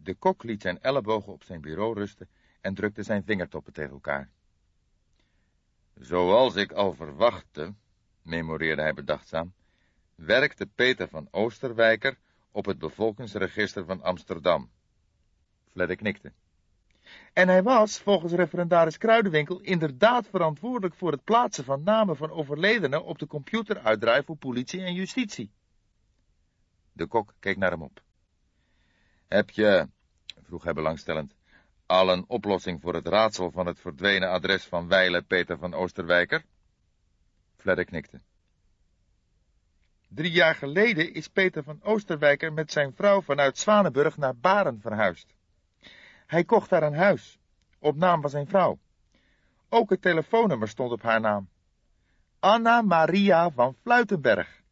De kok liet zijn ellebogen op zijn bureau rusten en drukte zijn vingertoppen tegen elkaar. Zoals ik al verwachtte, memoreerde hij bedachtzaam, werkte Peter van Oosterwijker op het bevolkingsregister van Amsterdam. Fledder knikte. En hij was, volgens referendaris Kruidenwinkel, inderdaad verantwoordelijk voor het plaatsen van namen van overledenen op de computeruitdraai voor politie en justitie. De kok keek naar hem op. Heb je, vroeg hij belangstellend, al een oplossing voor het raadsel van het verdwenen adres van Weile Peter van Oosterwijker? Fledder knikte. Drie jaar geleden is Peter van Oosterwijker met zijn vrouw vanuit Zwanenburg naar Baren verhuisd. Hij kocht daar een huis, op naam van zijn vrouw. Ook het telefoonnummer stond op haar naam. Anna Maria van Fluitenberg.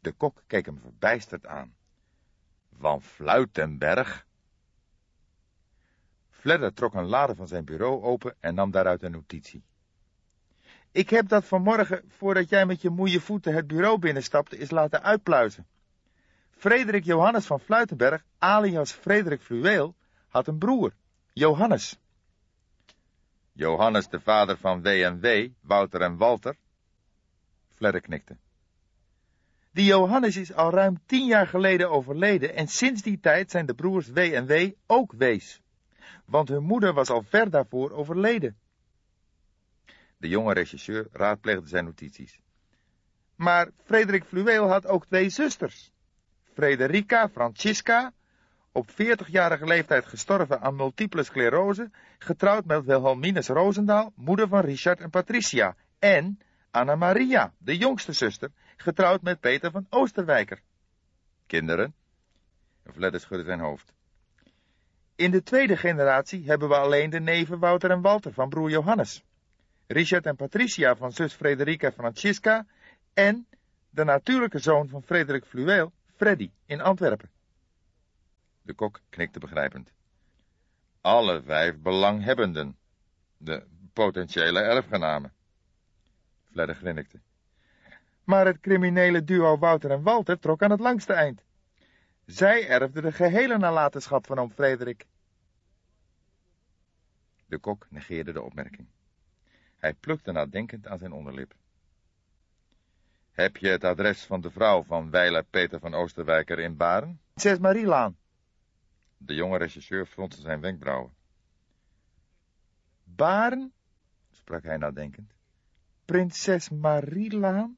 De kok keek hem verbijsterd aan. Van Fluitenberg? Fledder trok een lade van zijn bureau open en nam daaruit een notitie. Ik heb dat vanmorgen, voordat jij met je moeie voeten het bureau binnenstapte, is laten uitpluizen. Frederik Johannes van Fluitenberg, alias Frederik Fluweel, had een broer, Johannes. Johannes de vader van W&W, Wouter en Walter? Fledder knikte. Die Johannes is al ruim tien jaar geleden overleden en sinds die tijd zijn de broers W&W ook wees. Want hun moeder was al ver daarvoor overleden. De jonge regisseur raadpleegde zijn notities. Maar Frederik Fluweel had ook twee zusters. Frederica Francisca, op 40-jarige leeftijd gestorven aan multiple sclerose, getrouwd met Wilhelminus Roosendaal, moeder van Richard en Patricia, en Anna Maria, de jongste zuster, getrouwd met Peter van Oosterwijker. Kinderen? Vledder schudde zijn hoofd. In de tweede generatie hebben we alleen de neven Wouter en Walter van broer Johannes. Richard en Patricia van zus Frederica Francisca en de natuurlijke zoon van Frederik Fluweel, Freddy, in Antwerpen. De kok knikte begrijpend. Alle vijf belanghebbenden, de potentiële erfgenamen. Fledder grinnikte. Maar het criminele duo Wouter en Walter trok aan het langste eind. Zij erfden de gehele nalatenschap van oom Frederik. De kok negeerde de opmerking. Hij plukte nadenkend aan zijn onderlip. Heb je het adres van de vrouw van Weiler Peter van Oosterwijker in Baren? Zes Marielaan. De jonge regisseur fronste zijn wenkbrauwen. Baren? sprak hij nadenkend. Prinses Marielaan?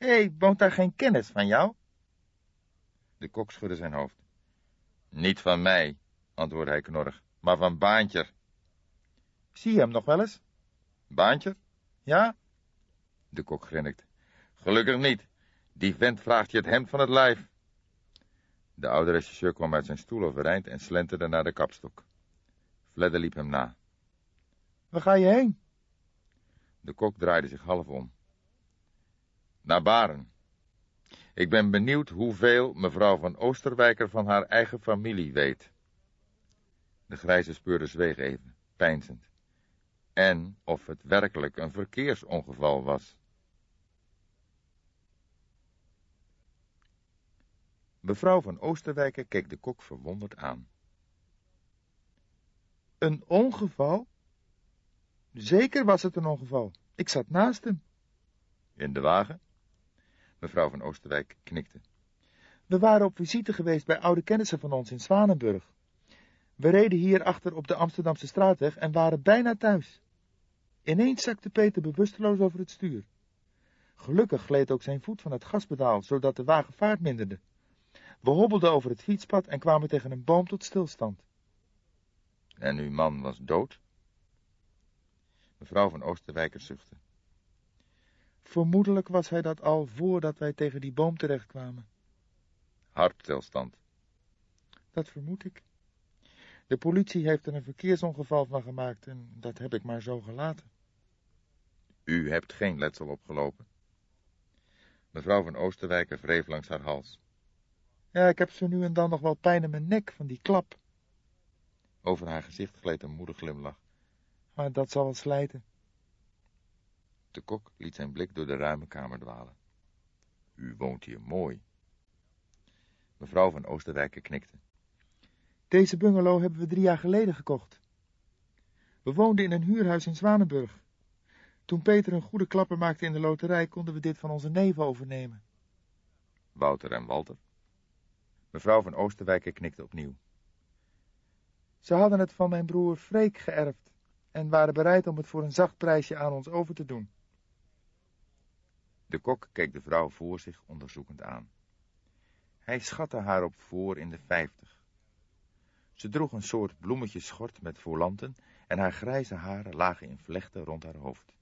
Hé, hey, woont daar geen kennis van jou? De kok schudde zijn hoofd. Niet van mij, antwoordde hij knorrig, maar van Baantje. Zie je hem nog wel eens? Baantje? Ja? De kok grinnikte. Gelukkig niet. Die vent vraagt je het hemd van het lijf. De oude regisseur kwam uit zijn stoel overeind en slenterde naar de kapstok. Fledder liep hem na. Waar ga je heen? De kok draaide zich half om. Naar Baren. Ik ben benieuwd hoeveel mevrouw van Oosterwijker van haar eigen familie weet. De grijze speurde zweeg even, peinzend. En of het werkelijk een verkeersongeval was. Mevrouw van Oosterwijker keek de kok verwonderd aan. Een ongeval? Zeker was het een ongeval. Ik zat naast hem. In de wagen? Mevrouw van Oosterwijk knikte. We waren op visite geweest bij oude kennissen van ons in Zwanenburg. We reden hier achter op de Amsterdamse straatweg en waren bijna thuis. Ineens zakte Peter bewusteloos over het stuur. Gelukkig gleed ook zijn voet van het gaspedaal, zodat de wagen vaart minderde. We hobbelden over het fietspad en kwamen tegen een boom tot stilstand. En uw man was dood? Mevrouw van Oosterwijker zuchtte. Vermoedelijk was hij dat al voordat wij tegen die boom terechtkwamen. Hartstilstand. Dat vermoed ik. De politie heeft er een verkeersongeval van gemaakt en dat heb ik maar zo gelaten. U hebt geen letsel opgelopen? Mevrouw van Oosterwijker wreef langs haar hals. Ja, ik heb zo nu en dan nog wel pijn in mijn nek van die klap. Over haar gezicht gleed een moedig glimlach. Maar dat zal wel slijten. De kok liet zijn blik door de ruime kamer dwalen. U woont hier mooi. Mevrouw van Oosterwijker knikte. Deze bungalow hebben we drie jaar geleden gekocht. We woonden in een huurhuis in Zwanenburg. Toen Peter een goede klapper maakte in de loterij, konden we dit van onze neven overnemen. Wouter en Walter. Mevrouw van Oosterwijk knikte opnieuw. Ze hadden het van mijn broer Freek geërfd en waren bereid om het voor een zacht prijsje aan ons over te doen. De kok keek de vrouw voor zich onderzoekend aan. Hij schatte haar op voor in de vijftig. Ze droeg een soort bloemetjeschort met volanten en haar grijze haren lagen in vlechten rond haar hoofd.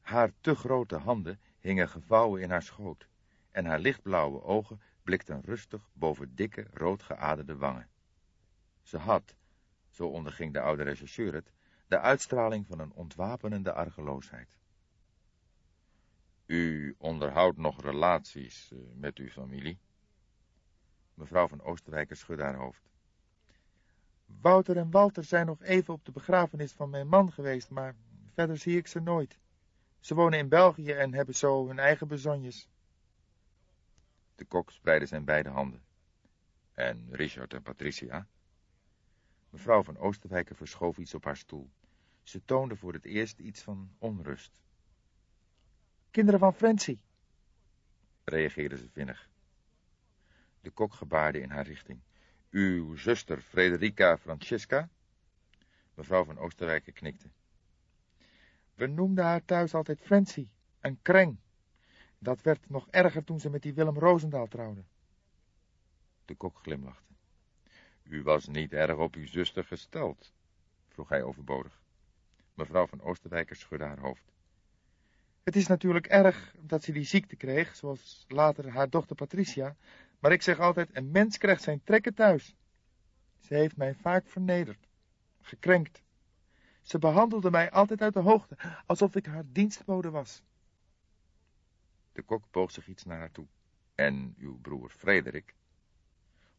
Haar te grote handen hingen gevouwen in haar schoot en haar lichtblauwe ogen blikten rustig boven dikke, roodgeaderde wangen. Ze had, zo onderging de oude rechercheur het, de uitstraling van een ontwapenende argeloosheid. U onderhoudt nog relaties eh, met uw familie? Mevrouw van Oosterwijk schudde haar hoofd. Wouter en Walter zijn nog even op de begrafenis van mijn man geweest, maar verder zie ik ze nooit. Ze wonen in België en hebben zo hun eigen bezonjes. De kok spreidde zijn beide handen. En Richard en Patricia? Mevrouw van Oosterwijk verschoof iets op haar stoel. Ze toonde voor het eerst iets van onrust. Kinderen van Francie, reageerde ze vinnig. De kok gebaarde in haar richting. Uw zuster Frederica Francesca? Mevrouw van Oosterwijk knikte. We noemden haar thuis altijd Francie, een kreng. Dat werd nog erger toen ze met die Willem Roosendaal trouwde. De kok glimlachte. U was niet erg op uw zuster gesteld, vroeg hij overbodig. Mevrouw van Oosterwijk schudde haar hoofd. Het is natuurlijk erg dat ze die ziekte kreeg, zoals later haar dochter Patricia, maar ik zeg altijd, een mens krijgt zijn trekken thuis. Ze heeft mij vaak vernederd, gekrenkt. Ze behandelde mij altijd uit de hoogte, alsof ik haar dienstbode was. De kok boog zich iets naar haar toe. En uw broer Frederik?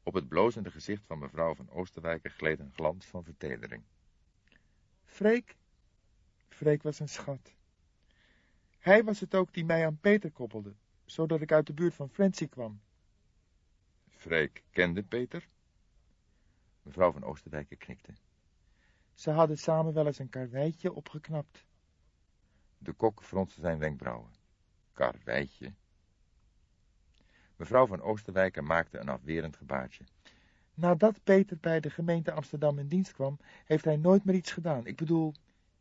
Op het blozende gezicht van mevrouw van Oosterwijk gleed een glans van vertedering. Freek? Freek was een schat. Hij was het ook die mij aan Peter koppelde, zodat ik uit de buurt van Francie kwam. Freek kende Peter? Mevrouw van Oosterwijk knikte. Ze hadden samen wel eens een karweitje opgeknapt. De kok fronste zijn wenkbrauwen. Karweitje? Mevrouw van Oosterwijk maakte een afwerend gebaartje. Nadat Peter bij de gemeente Amsterdam in dienst kwam, heeft hij nooit meer iets gedaan. Ik bedoel,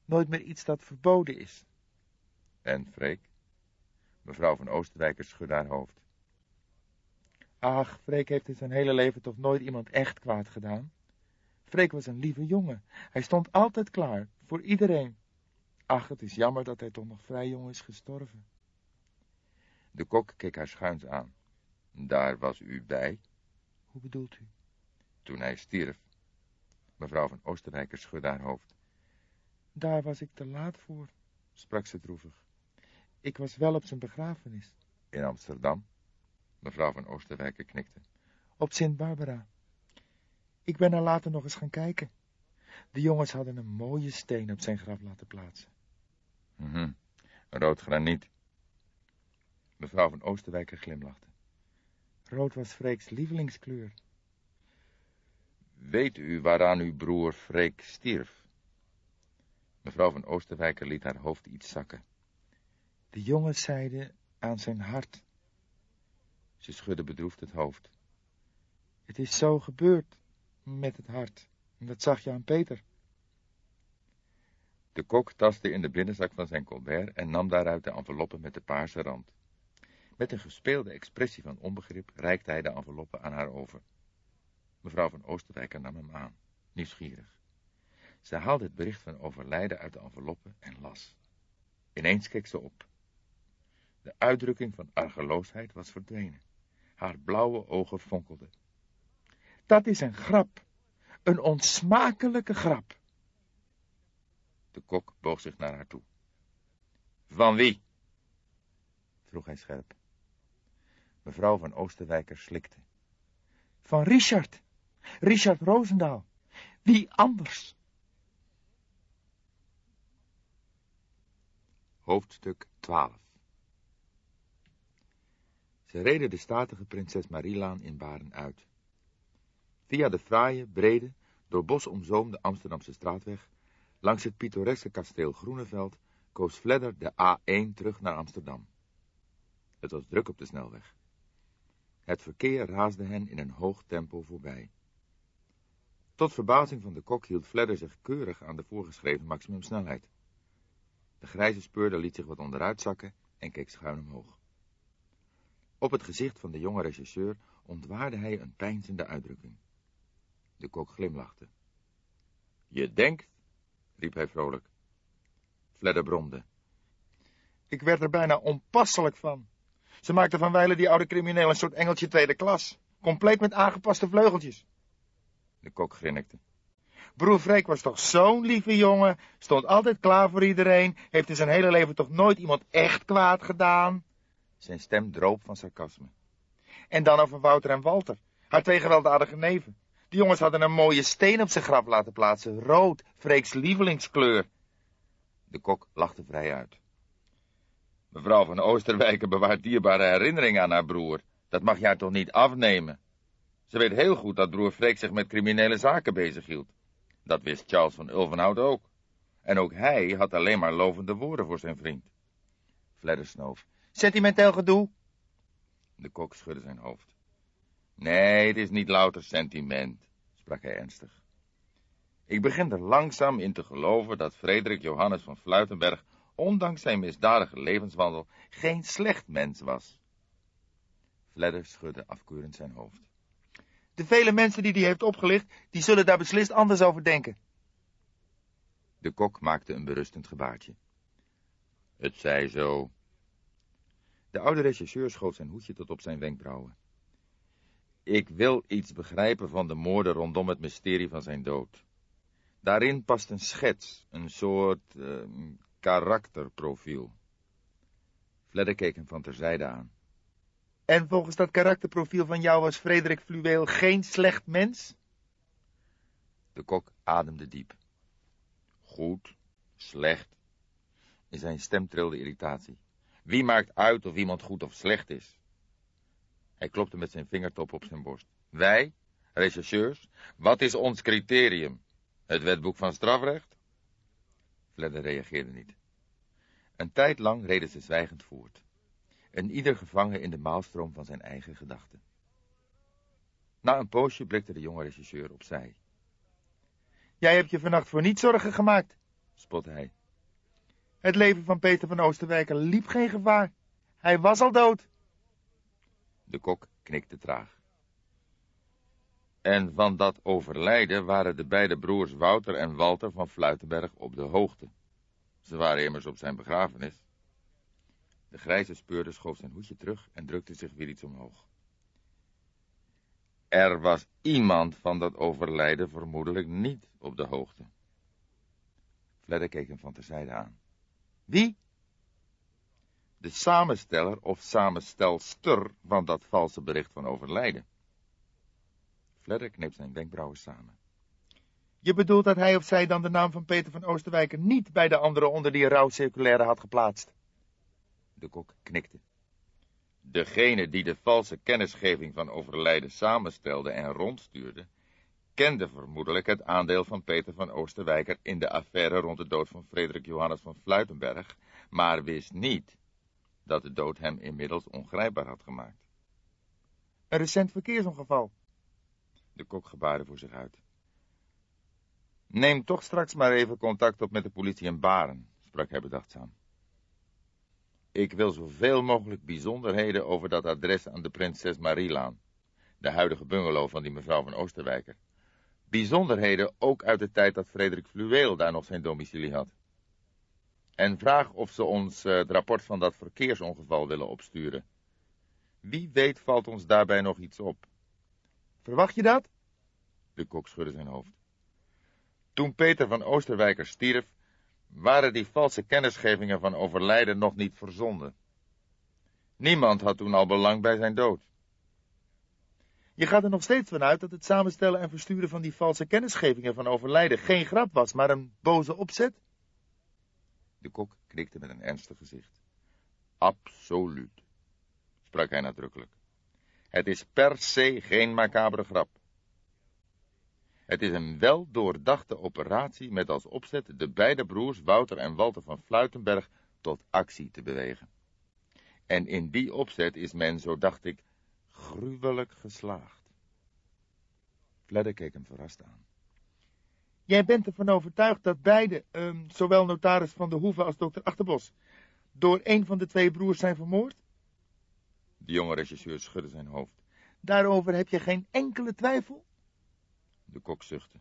nooit meer iets dat verboden is. En Freek? Mevrouw van Oosterwijk schudde haar hoofd. Ach, Freek heeft in zijn hele leven toch nooit iemand echt kwaad gedaan? Freek was een lieve jongen. Hij stond altijd klaar, voor iedereen. Ach, het is jammer dat hij toch nog vrij jong is gestorven. De kok keek haar schuins aan. Daar was u bij? Hoe bedoelt u? Toen hij stierf. Mevrouw van Oosterwijk schudde haar hoofd. Daar was ik te laat voor, sprak ze droevig. Ik was wel op zijn begrafenis. In Amsterdam? Mevrouw van Oosterwijk knikte. Op Sint Barbara. Ik ben er later nog eens gaan kijken. De jongens hadden een mooie steen op zijn graf laten plaatsen. Mm -hmm. Rood graniet. Mevrouw van Oosterwijk glimlachte. Rood was Freeks lievelingskleur. Weet u waaraan uw broer Freek stierf? Mevrouw van Oosterwijk liet haar hoofd iets zakken. De jongens zeiden aan zijn hart. Ze schudde bedroefd het hoofd. Het is zo gebeurd met het hart. En dat zag je aan Peter. De kok tastte in de binnenzak van zijn colbert en nam daaruit de enveloppe met de paarse rand. Met een gespeelde expressie van onbegrip reikte hij de enveloppe aan haar over. Mevrouw van Oosterwijk nam hem aan, nieuwsgierig. Ze haalde het bericht van overlijden uit de enveloppe en las. Ineens keek ze op. De uitdrukking van argeloosheid was verdwenen. Haar blauwe ogen fonkelden. Dat is een grap. Een onsmakelijke grap. De kok boog zich naar haar toe. Van wie? vroeg hij scherp. Mevrouw van Oosterwijker slikte. Van Richard. Richard Roosendaal. Wie anders? Hoofdstuk 12 Ze reden de statige prinses Marielaan in Baren uit. Via de fraaie, brede, door bos omzoomde Amsterdamse straatweg, langs het pittoreske kasteel Groeneveld, koos Fledder de A1 terug naar Amsterdam. Het was druk op de snelweg. Het verkeer raasde hen in een hoog tempo voorbij. Tot verbazing van de kok hield Fledder zich keurig aan de voorgeschreven maximumsnelheid. De grijze speurder liet zich wat onderuit zakken en keek schuin omhoog. Op het gezicht van de jonge regisseur ontwaarde hij een pijnzende uitdrukking. De kok glimlachte. Je denkt, riep hij vrolijk. Fledder bromde. Ik werd er bijna onpasselijk van. Ze maakte van wijlen die oude crimineel een soort engeltje tweede klas. Compleet met aangepaste vleugeltjes. De kok grinnikte. Broer Freek was toch zo'n lieve jongen, stond altijd klaar voor iedereen, heeft in zijn hele leven toch nooit iemand echt kwaad gedaan. Zijn stem droop van sarcasme. En dan over Wouter en Walter, haar twee gewelddadige neven. Die jongens hadden een mooie steen op zijn graf laten plaatsen, rood, Freeks lievelingskleur. De kok lachte vrij uit. Mevrouw van Oosterwijken bewaart dierbare herinneringen aan haar broer. Dat mag jij toch niet afnemen? Ze weet heel goed dat broer Freek zich met criminele zaken bezighield. Dat wist Charles van Ulvenhout ook. En ook hij had alleen maar lovende woorden voor zijn vriend. Fledder snoof. Sentimenteel gedoe? De kok schudde zijn hoofd. Nee, het is niet louter sentiment, sprak hij ernstig. Ik begin er langzaam in te geloven dat Frederik Johannes van Fluitenberg, ondanks zijn misdadige levenswandel, geen slecht mens was. Fledder schudde afkeurend zijn hoofd. De vele mensen die hij heeft opgelicht, die zullen daar beslist anders over denken. De kok maakte een berustend gebaartje. Het zij zo. De oude regisseur schoot zijn hoedje tot op zijn wenkbrauwen. Ik wil iets begrijpen van de moorden rondom het mysterie van zijn dood. Daarin past een schets, een soort uh, karakterprofiel. Fledder keek hem van terzijde aan. En volgens dat karakterprofiel van jou was Frederik Fluweel geen slecht mens? De kok ademde diep. Goed, slecht. In zijn stem trilde irritatie. Wie maakt uit of iemand goed of slecht is? Hij klopte met zijn vingertop op zijn borst. Wij, rechercheurs, wat is ons criterium? Het wetboek van strafrecht? Fledder reageerde niet. Een tijd lang reden ze zwijgend voort en ieder gevangen in de maalstroom van zijn eigen gedachten. Na een poosje blikte de jonge regisseur opzij. Jij hebt je vannacht voor niet zorgen gemaakt, spotte hij. Het leven van Peter van Oosterwijker liep geen gevaar. Hij was al dood. De kok knikte traag. En van dat overlijden waren de beide broers Wouter en Walter van Fluitenberg op de hoogte. Ze waren immers op zijn begrafenis. De grijze speurder schoof zijn hoedje terug en drukte zich weer iets omhoog. Er was iemand van dat overlijden vermoedelijk niet op de hoogte. Fledder keek hem van terzijde aan. Wie? De samensteller of samenstelster van dat valse bericht van overlijden. Fledder kneep zijn wenkbrauwen samen. Je bedoelt dat hij of zij dan de naam van Peter van Oosterwijker niet bij de anderen onder die rouwcirculaire had geplaatst? De kok knikte. Degene die de valse kennisgeving van overlijden samenstelde en rondstuurde, kende vermoedelijk het aandeel van Peter van Oosterwijker in de affaire rond de dood van Frederik Johannes van Fluitenberg, maar wist niet dat de dood hem inmiddels ongrijpbaar had gemaakt. Een recent verkeersongeval. De kok gebaarde voor zich uit. Neem toch straks maar even contact op met de politie in Baren, sprak hij bedachtzaam. Ik wil zoveel mogelijk bijzonderheden over dat adres aan de Prinses Marielaan, de huidige bungalow van die mevrouw van Oosterwijker. Bijzonderheden ook uit de tijd dat Frederik Fluweel daar nog zijn domicilie had. En vraag of ze ons uh, het rapport van dat verkeersongeval willen opsturen. Wie weet valt ons daarbij nog iets op. Verwacht je dat? De kok schudde zijn hoofd. Toen Peter van Oosterwijker stierf, waren die valse kennisgevingen van overlijden nog niet verzonden. Niemand had toen al belang bij zijn dood. Je gaat er nog steeds vanuit dat het samenstellen en versturen van die valse kennisgevingen van overlijden geen grap was, maar een boze opzet? De kok knikte met een ernstig gezicht. Absoluut, sprak hij nadrukkelijk. Het is per se geen macabere grap. Het is een wel doordachte operatie met als opzet de beide broers Wouter en Walter van Fluitenberg tot actie te bewegen. En in die opzet is men, zo dacht ik, gruwelijk geslaagd. Fledder keek hem verrast aan. Jij bent ervan overtuigd dat beide, um, zowel notaris van de Hoeve als dokter Achterbos, door een van de twee broers zijn vermoord? De jonge regisseur schudde zijn hoofd. Daarover heb je geen enkele twijfel? De kok zuchtte.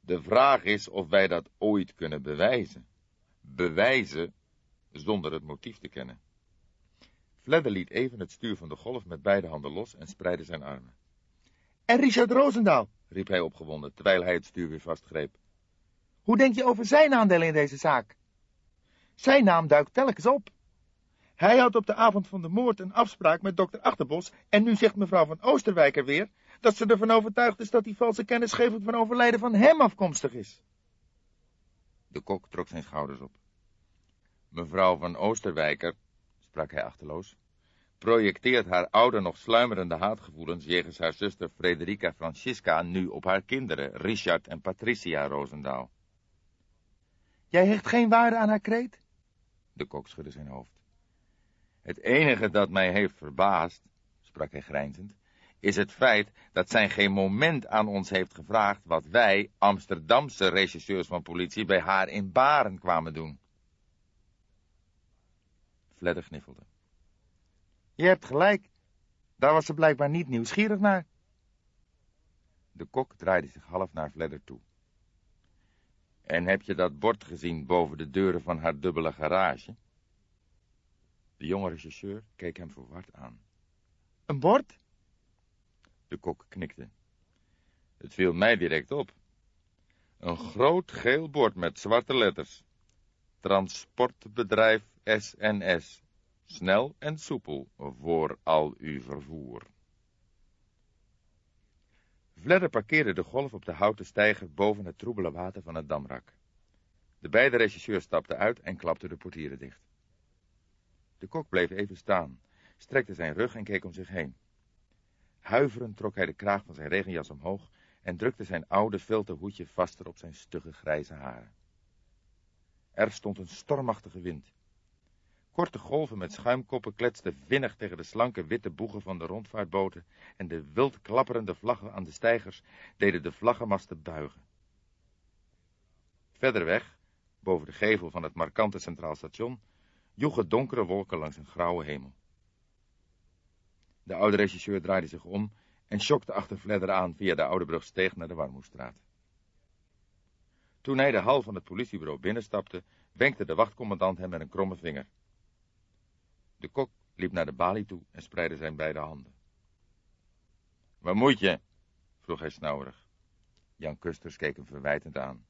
De vraag is of wij dat ooit kunnen bewijzen. Bewijzen zonder het motief te kennen. Fledder liet even het stuur van de golf met beide handen los en spreidde zijn armen. En Richard Roosendaal, riep hij opgewonden, terwijl hij het stuur weer vastgreep. Hoe denk je over zijn aandelen in deze zaak? Zijn naam duikt telkens op. Hij had op de avond van de moord een afspraak met dokter Achterbos en nu zegt mevrouw van Oosterwijk er weer dat ze ervan overtuigd is dat die valse kennisgeving van overlijden van hem afkomstig is. De kok trok zijn schouders op. Mevrouw van Oosterwijker, sprak hij achterloos, projecteert haar oude nog sluimerende haatgevoelens jegens haar zuster Frederica Francisca nu op haar kinderen, Richard en Patricia Roosendaal. Jij hecht geen waarde aan haar kreet? De kok schudde zijn hoofd. Het enige dat mij heeft verbaasd, sprak hij grijnzend, is het feit dat zij geen moment aan ons heeft gevraagd wat wij, Amsterdamse regisseurs van politie, bij haar in Baren kwamen doen. Fledder gniffelde. Je hebt gelijk. Daar was ze blijkbaar niet nieuwsgierig naar. De kok draaide zich half naar Fledder toe. En heb je dat bord gezien boven de deuren van haar dubbele garage? De jonge regisseur keek hem verward aan. Een bord? De kok knikte. Het viel mij direct op. Een groot geel bord met zwarte letters. Transportbedrijf SNS. Snel en soepel voor al uw vervoer. Vledder parkeerde de golf op de houten steiger boven het troebele water van het damrak. De beide regisseurs stapten uit en klapten de portieren dicht. De kok bleef even staan, strekte zijn rug en keek om zich heen. Huiverend trok hij de kraag van zijn regenjas omhoog en drukte zijn oude vilte hoedje vaster op zijn stugge grijze haren. Er stond een stormachtige wind. Korte golven met schuimkoppen kletsten vinnig tegen de slanke witte boegen van de rondvaartboten en de wild klapperende vlaggen aan de steigers deden de vlaggenmasten buigen. Verder weg, boven de gevel van het markante Centraal Station, joegen donkere wolken langs een grauwe hemel. De oude regisseur draaide zich om en schokte achter Fledder aan via de Oude Brugsteeg naar de Warmoestraat. Toen hij de hal van het politiebureau binnenstapte, wenkte de wachtcommandant hem met een kromme vinger. De kok liep naar de balie toe en spreidde zijn beide handen. Waar moet je? vroeg hij snauwerig. Jan Kusters keek hem verwijtend aan.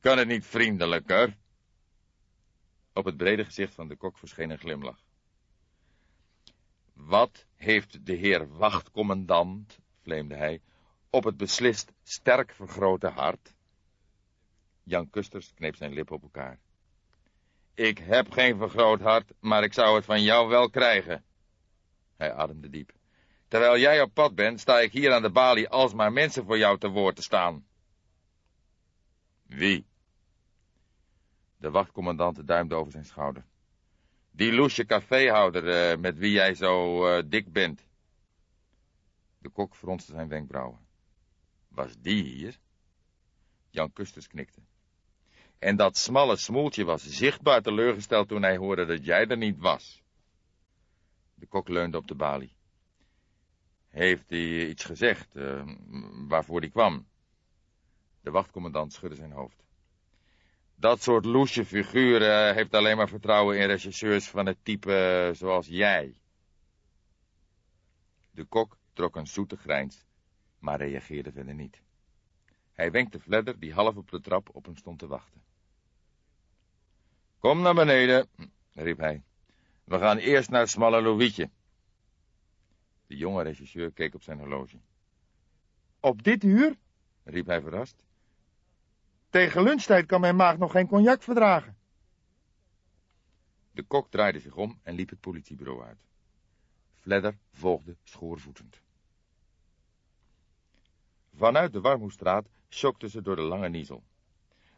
Kan het niet vriendelijker? Op het brede gezicht van de kok verscheen een glimlach. Wat heeft de heer wachtcommandant, vleemde hij, op het beslist sterk vergrote hart? Jan Kusters kneep zijn lippen op elkaar. Ik heb geen vergroot hart, maar ik zou het van jou wel krijgen. Hij ademde diep. Terwijl jij op pad bent, sta ik hier aan de balie alsmaar mensen voor jou te woord te staan. Wie? De wachtcommandant duimde over zijn schouder. Die loesje caféhouder uh, met wie jij zo uh, dik bent. De kok fronste zijn wenkbrauwen. Was die hier? Jan Kusters knikte. En dat smalle smoeltje was zichtbaar teleurgesteld toen hij hoorde dat jij er niet was. De kok leunde op de balie. Heeft hij iets gezegd, uh, waarvoor hij kwam? De wachtcommandant schudde zijn hoofd. Dat soort loesje figuren heeft alleen maar vertrouwen in regisseurs van het type eh, zoals jij. De kok trok een zoete grijns, maar reageerde verder niet. Hij wenkte Fledder, die half op de trap op hem stond te wachten. Kom naar beneden, riep hij. We gaan eerst naar het smalle Louietje. De jonge regisseur keek op zijn horloge. Op dit uur? riep hij verrast. Tegen lunchtijd kan mijn maag nog geen cognac verdragen. De kok draaide zich om en liep het politiebureau uit. Fledder volgde schoorvoetend. Vanuit de Warmoestraat schokten ze door de lange niezel.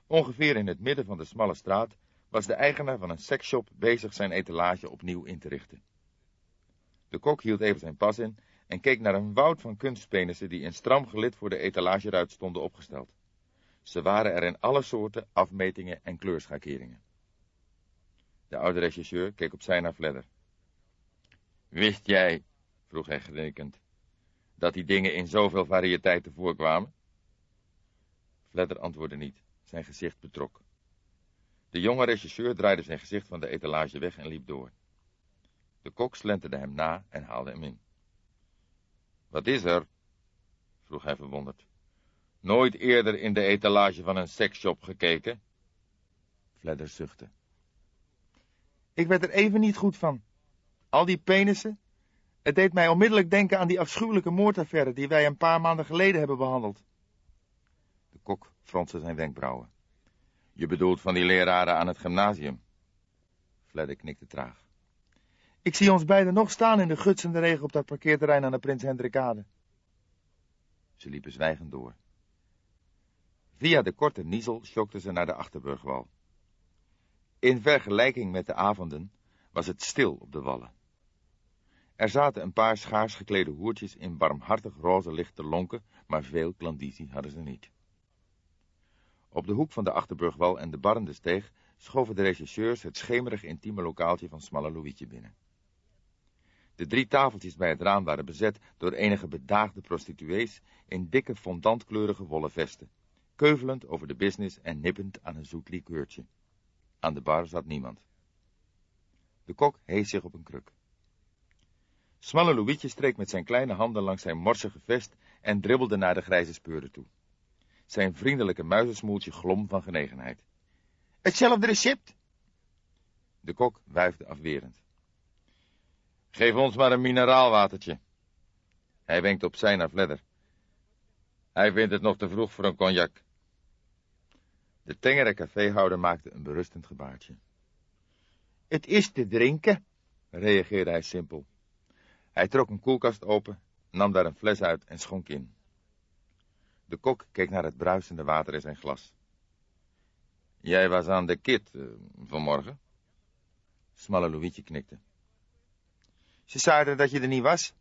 Ongeveer in het midden van de smalle straat was de eigenaar van een seksshop bezig zijn etalage opnieuw in te richten. De kok hield even zijn pas in en keek naar een woud van kunstpenissen die in stram gelid voor de etalageruit stonden opgesteld. Ze waren er in alle soorten, afmetingen en kleurschakeringen. De oude regisseur keek opzij naar Fledder. Wist jij, vroeg hij gerekend, dat die dingen in zoveel variëteiten voorkwamen? Fledder antwoordde niet. Zijn gezicht betrok. De jonge regisseur draaide zijn gezicht van de etalage weg en liep door. De kok slenterde hem na en haalde hem in. Wat is er? vroeg hij verwonderd. Nooit eerder in de etalage van een seksshop gekeken? Fledder zuchtte. Ik werd er even niet goed van. Al die penissen. Het deed mij onmiddellijk denken aan die afschuwelijke moordaffaire die wij een paar maanden geleden hebben behandeld. De kok fronste zijn wenkbrauwen. Je bedoelt van die leraren aan het gymnasium? Fledder knikte traag. Ik zie ons beiden nog staan in de gutsende regen op dat parkeerterrein aan de Prins Hendrikade. Ze liepen zwijgend door. Via de korte niezel schokten ze naar de Achterburgwal. In vergelijking met de avonden was het stil op de wallen. Er zaten een paar schaars geklede hoertjes in barmhartig roze licht te lonken, maar veel klandizie hadden ze niet. Op de hoek van de Achterburgwal en de Barrende Steeg schoven de regisseurs het schemerig intieme lokaaltje van Smalle Louietje binnen. De drie tafeltjes bij het raam waren bezet door enige bedaagde prostituees in dikke fondantkleurige wollen vesten, keuvelend over de business en nippend aan een zoet likeurtje. Aan de bar zat niemand. De kok hees zich op een kruk. Smalle Louietje streek met zijn kleine handen langs zijn morsige vest en dribbelde naar de grijze speurder toe. Zijn vriendelijke muizensmoeltje glom van genegenheid. Hetzelfde recept? De kok wuifde afwerend. Geef ons maar een mineraalwatertje. Hij wenkt opzij naar Vledder. Hij vindt het nog te vroeg voor een cognac. De tengere caféhouder maakte een berustend gebaartje. Het is te drinken, reageerde hij simpel. Hij trok een koelkast open, nam daar een fles uit en schonk in. De kok keek naar het bruisende water in zijn glas. Jij was aan de kit uh, vanmorgen? Smalle Louietje knikte. Ze zeiden dat je er niet was.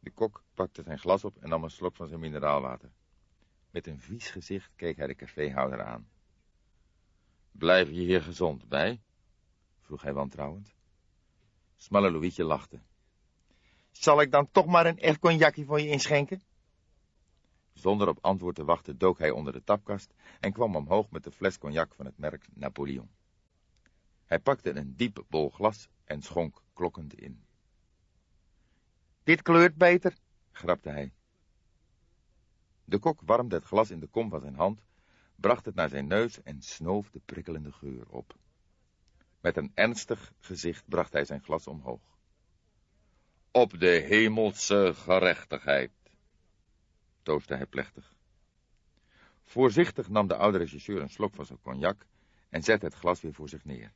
De kok pakte zijn glas op en nam een slok van zijn mineraalwater. Met een vies gezicht keek hij de caféhouder aan. Blijf je hier gezond bij? vroeg hij wantrouwend. Smalle Louietje lachte. Zal ik dan toch maar een echt cognacje voor je inschenken? Zonder op antwoord te wachten dook hij onder de tapkast en kwam omhoog met de fles cognac van het merk Napoleon. Hij pakte een diep bol glas en schonk klokkend in. Dit kleurt beter, grapte hij. De kok warmde het glas in de kom van zijn hand, bracht het naar zijn neus en snoof de prikkelende geur op. Met een ernstig gezicht bracht hij zijn glas omhoog. Op de hemelse gerechtigheid, toostte hij plechtig. Voorzichtig nam de oude regisseur een slok van zijn cognac en zette het glas weer voor zich neer.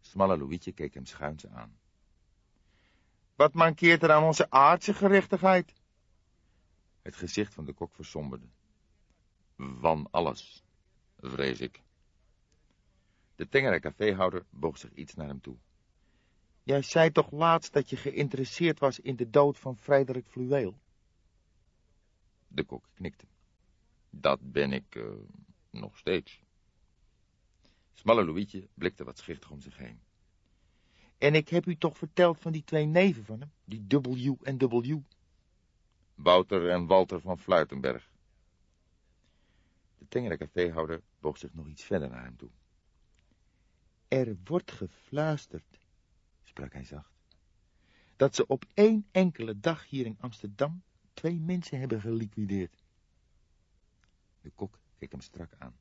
Smalle Louietje keek hem schuins aan. Wat mankeert er aan onze aardse gerechtigheid? Het gezicht van de kok versomberde. Van alles, vrees ik. De tengere caféhouder boog zich iets naar hem toe. Jij zei toch laatst dat je geïnteresseerd was in de dood van Frederik Fluweel? De kok knikte. Dat ben ik uh, nog steeds. Smalle Louietje blikte wat schichtig om zich heen. En ik heb u toch verteld van die twee neven van hem, die W en W? Wouter en Walter van Fluitenberg. De tengere caféhouder boog zich nog iets verder naar hem toe. Er wordt gefluisterd, sprak hij zacht, dat ze op één enkele dag hier in Amsterdam twee mensen hebben geliquideerd. De kok keek hem strak aan.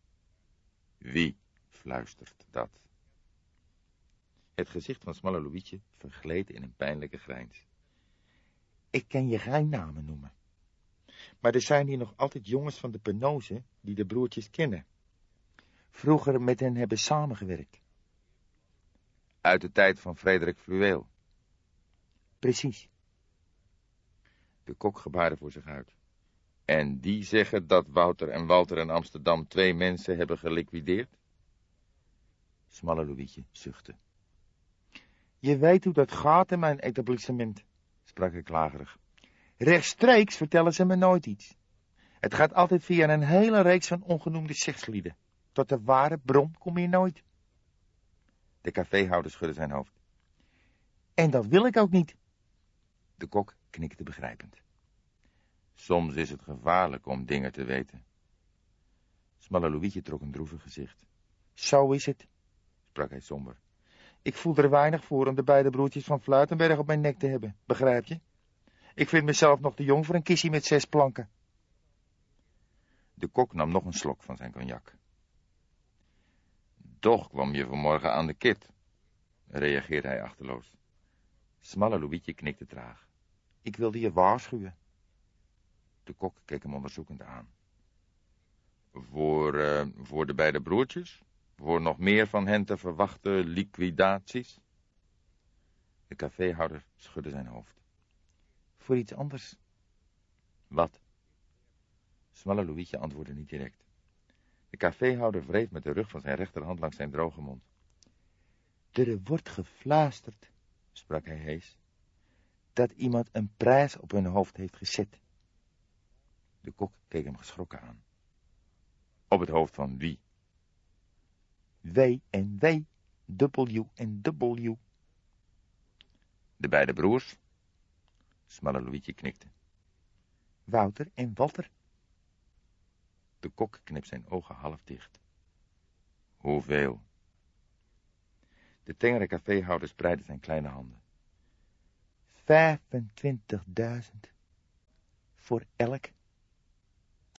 Wie fluistert dat? Het gezicht van Smalle Louietje vergleed in een pijnlijke grijns. Ik kan je geen namen noemen. Maar er zijn hier nog altijd jongens van de penose die de broertjes kennen. Vroeger met hen hebben samengewerkt. Uit de tijd van Frederik Fluweel. Precies. De kok gebaarde voor zich uit. En die zeggen dat Wouter en Walter in Amsterdam twee mensen hebben geliquideerd? Smalle Louietje zuchtte. Je weet hoe dat gaat in mijn etablissement, sprak ik klagerig. Rechtstreeks vertellen ze me nooit iets. Het gaat altijd via een hele reeks van ongenoemde sekslieden. Tot de ware bron kom je nooit. De caféhouder schudde zijn hoofd. En dat wil ik ook niet. De kok knikte begrijpend. Soms is het gevaarlijk om dingen te weten. Smalle Louietje trok een droevig gezicht. Zo is het, sprak hij somber. Ik voel er weinig voor om de beide broertjes van Fluitenberg op mijn nek te hebben, begrijp je? Ik vind mezelf nog te jong voor een kistje met zes planken. De kok nam nog een slok van zijn cognac. Toch kwam je vanmorgen aan de kit, reageerde hij achterloos. Smalle Louietje knikte traag. Ik wilde je waarschuwen. De kok keek hem onderzoekend aan. Voor, uh, voor de beide broertjes? Voor nog meer van hen te verwachten liquidaties? De caféhouder schudde zijn hoofd. Voor iets anders. Wat? Smalle Louietje antwoordde niet direct. De caféhouder wreef met de rug van zijn rechterhand langs zijn droge mond. Er wordt gefluisterd, sprak hij hees, dat iemand een prijs op hun hoofd heeft gezet. De kok keek hem geschrokken aan. Op het hoofd van wie? W en W, W en W. De beide broers? Smalle Louietje knikte. Wouter en Walter. De kok knipt zijn ogen half dicht. Hoeveel? De tengere caféhouder spreidde zijn kleine handen. 25.000. Voor elk.